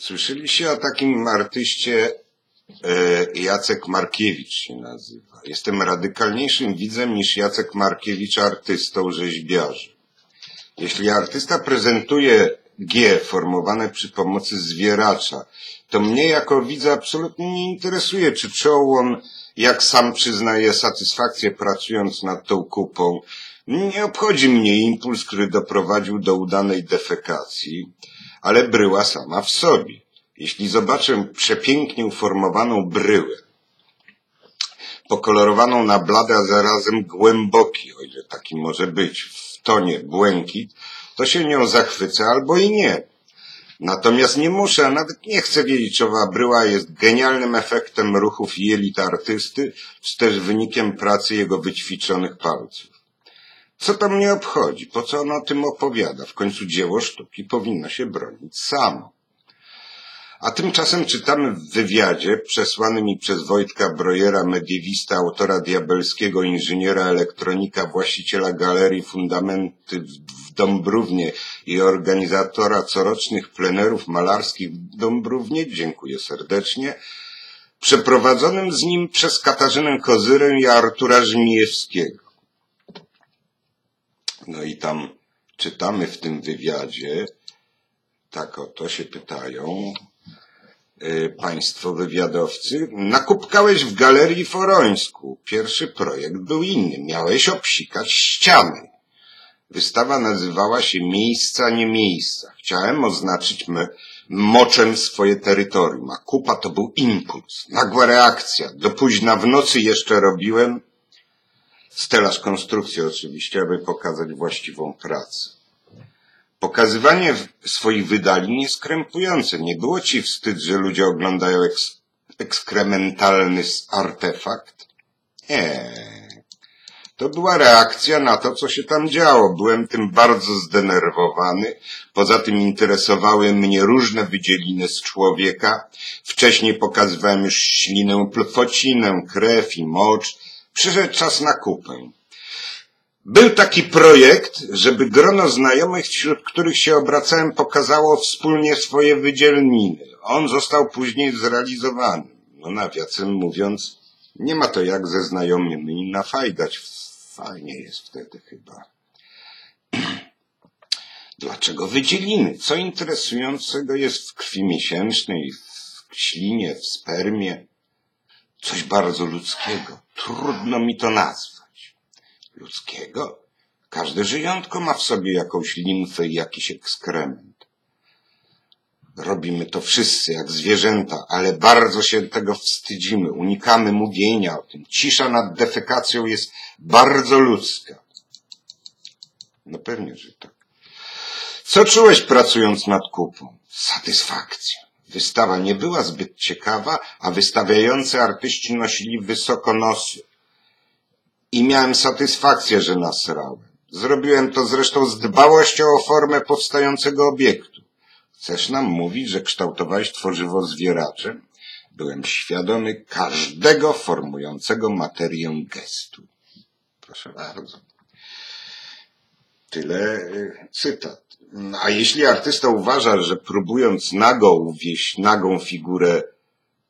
Słyszeliście o takim artyście e, Jacek Markiewicz się nazywa. Jestem radykalniejszym widzem niż Jacek Markiewicz artystą rzeźbiarzem. Jeśli artysta prezentuje G formowane przy pomocy zwieracza, to mnie jako widza absolutnie nie interesuje, czy czuł on, jak sam przyznaje, satysfakcję pracując nad tą kupą. Nie obchodzi mnie impuls, który doprowadził do udanej defekacji, ale bryła sama w sobie. Jeśli zobaczę przepięknie uformowaną bryłę, pokolorowaną na blady, a zarazem głęboki, o ile taki może być, w tonie błękit, to się nią zachwycę albo i nie. Natomiast nie muszę, a nawet nie chcę wiedzieć, owa bryła jest genialnym efektem ruchów jelit artysty, czy też wynikiem pracy jego wyćwiczonych palców. Co to mnie obchodzi? Po co on o tym opowiada? W końcu dzieło sztuki powinno się bronić samo. A tymczasem czytamy w wywiadzie przesłanym mi przez Wojtka Brojera, mediewista, autora diabelskiego, inżyniera elektronika, właściciela galerii Fundamenty w Dąbrównie i organizatora corocznych plenerów malarskich w Dąbrównie, dziękuję serdecznie, przeprowadzonym z nim przez Katarzynę Kozyrę i Artura Żmijewskiego. No i tam czytamy w tym wywiadzie, tak o to się pytają, y, państwo wywiadowcy, nakupkałeś w galerii Forońsku. Pierwszy projekt był inny. Miałeś obsikać ściany. Wystawa nazywała się Miejsca, nie miejsca. Chciałem oznaczyć me, moczem swoje terytorium, a kupa to był impuls, nagła reakcja. Do późna w nocy jeszcze robiłem stelaż konstrukcji oczywiście, aby pokazać właściwą pracę. Pokazywanie swoich wydalin jest krępujące. Nie było ci wstyd, że ludzie oglądają eks ekskrementalny artefakt? Nie. To była reakcja na to, co się tam działo. Byłem tym bardzo zdenerwowany. Poza tym interesowały mnie różne wydzieliny z człowieka. Wcześniej pokazywałem już ślinę plwocinę, krew i mocz. Przyszedł czas na kupę. Był taki projekt, żeby grono znajomych, wśród których się obracałem, pokazało wspólnie swoje wydzielniny. On został później zrealizowany. No nawiasem mówiąc, nie ma to jak ze znajomymi nafajdać. Fajnie jest wtedy chyba. Dlaczego wydzieliny? Co interesującego jest w krwi miesięcznej, w ślinie, w spermie? Coś bardzo ludzkiego. Trudno mi to nazwać. Ludzkiego? Każde żyjątko ma w sobie jakąś limfę i jakiś ekskrement. Robimy to wszyscy, jak zwierzęta, ale bardzo się tego wstydzimy, unikamy mówienia o tym. Cisza nad defekacją jest bardzo ludzka. No pewnie, że tak. Co czułeś pracując nad kupą? Satysfakcję. Wystawa nie była zbyt ciekawa, a wystawiający artyści nosili wysoko nosy. I miałem satysfakcję, że nasrałem. Zrobiłem to zresztą z dbałością o formę powstającego obiektu. Chcesz nam mówić, że kształtowałeś tworzywo zwieraczem? Byłem świadomy każdego formującego materię gestu. Proszę bardzo. Tyle y, cytat. A jeśli artysta uważa, że próbując nago uwieść nagą figurę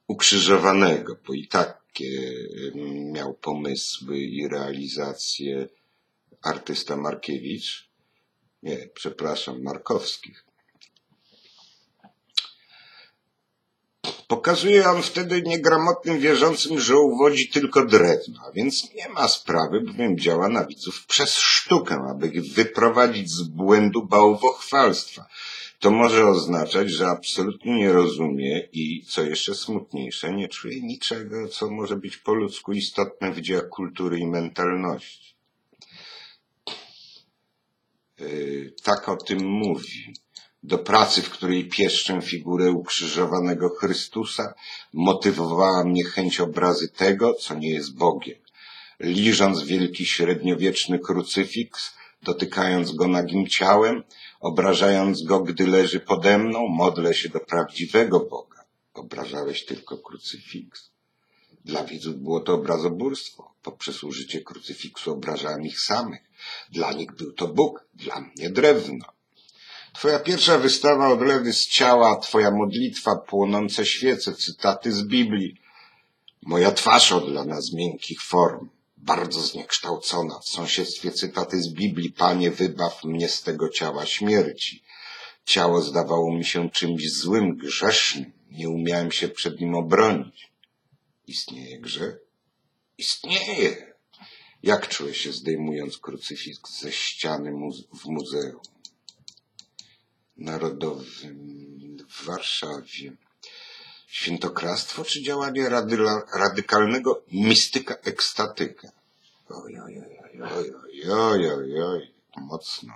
ukrzyżowanego, bo i takie y, miał pomysły i realizacje artysta Markiewicz, nie, przepraszam, Markowskich, Pokazuje on wtedy niegramotnym wierzącym, że uwodzi tylko drewno, a więc nie ma sprawy, bowiem działa na widzów przez sztukę, aby wyprowadzić z błędu bałwochwalstwa. To może oznaczać, że absolutnie nie rozumie i, co jeszcze smutniejsze, nie czuje niczego, co może być po ludzku istotne w dziełach kultury i mentalności. Yy, tak o tym mówi do pracy, w której pieszczę figurę ukrzyżowanego Chrystusa, motywowała mnie chęć obrazy tego, co nie jest Bogiem. Liżąc wielki średniowieczny krucyfiks, dotykając go nagim ciałem, obrażając go, gdy leży pode mną, modlę się do prawdziwego Boga. Obrażałeś tylko krucyfiks. Dla widzów było to obrazobórstwo. Poprzez użycie krucyfiksu obrażałem ich samych. Dla nich był to Bóg, dla mnie drewno. Twoja pierwsza wystawa odlewy z ciała, twoja modlitwa, płonące świece, cytaty z Biblii. Moja twarz odlana z miękkich form, bardzo zniekształcona, w sąsiedztwie cytaty z Biblii, Panie wybaw mnie z tego ciała śmierci. Ciało zdawało mi się czymś złym, grzesznym, nie umiałem się przed nim obronić. Istnieje grzech? Istnieje. Jak czułeś się zdejmując krucyfiks ze ściany w muzeum narodowym w Warszawie? Świętokradztwo czy działanie radyla, radykalnego mistyka ekstatyka? Oj, oj, oj, oj, oj, oj, oj, mocno.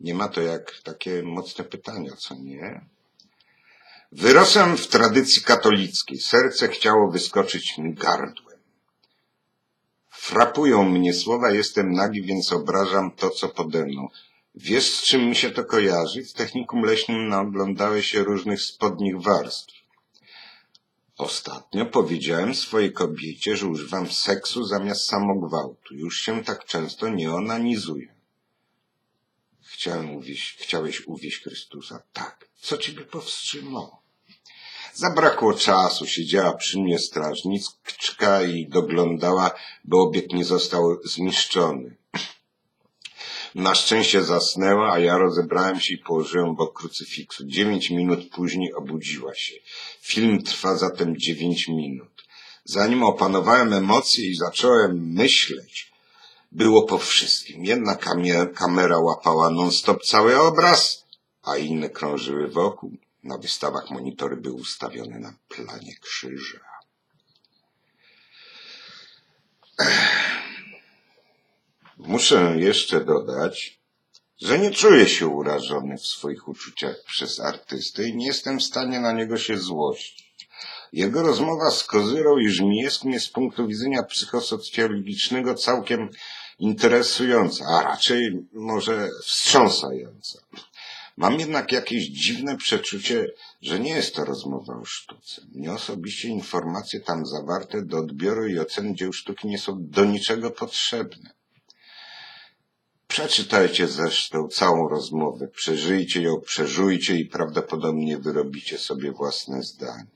Nie ma to jak takie mocne pytania, co nie? Wyrosłem w tradycji katolickiej. Serce chciało wyskoczyć mi gardłem. Frapują mnie słowa, jestem nagi, więc obrażam to, co pode mną. Wiesz, z czym mi się to kojarzy? W technikum leśnym naoglądałeś się różnych spodnich warstw. Ostatnio powiedziałem swojej kobiecie, że używam seksu zamiast samogwałtu. Już się tak często nie onanizuję. Chciałem uwieść, chciałeś uwieść Chrystusa? Tak. Co ciebie powstrzymało? Zabrakło czasu. Siedziała przy mnie strażniczka i doglądała, by obiekt nie został zniszczony. Na szczęście zasnęła, a ja rozebrałem się i położyłem obok krucyfiksu. Dziewięć minut później obudziła się. Film trwa zatem dziewięć minut. Zanim opanowałem emocje i zacząłem myśleć, było po wszystkim. Jedna kamera łapała non-stop cały obraz, a inne krążyły wokół. Na wystawach monitory były ustawione na planie krzyża. Muszę jeszcze dodać, że nie czuję się urażony w swoich uczuciach przez artystę i nie jestem w stanie na niego się złościć. Jego rozmowa z Kozyrą i Żmijewskim jest z punktu widzenia psychosocjologicznego całkiem interesująca, a raczej może wstrząsająca. Mam jednak jakieś dziwne przeczucie, że nie jest to rozmowa o sztuce. Mnie osobiście informacje tam zawarte do odbioru i oceny dzieł sztuki nie są do niczego potrzebne. Przeczytajcie zresztą całą rozmowę, przeżyjcie ją, przeżujcie i prawdopodobnie wyrobicie sobie własne zdanie.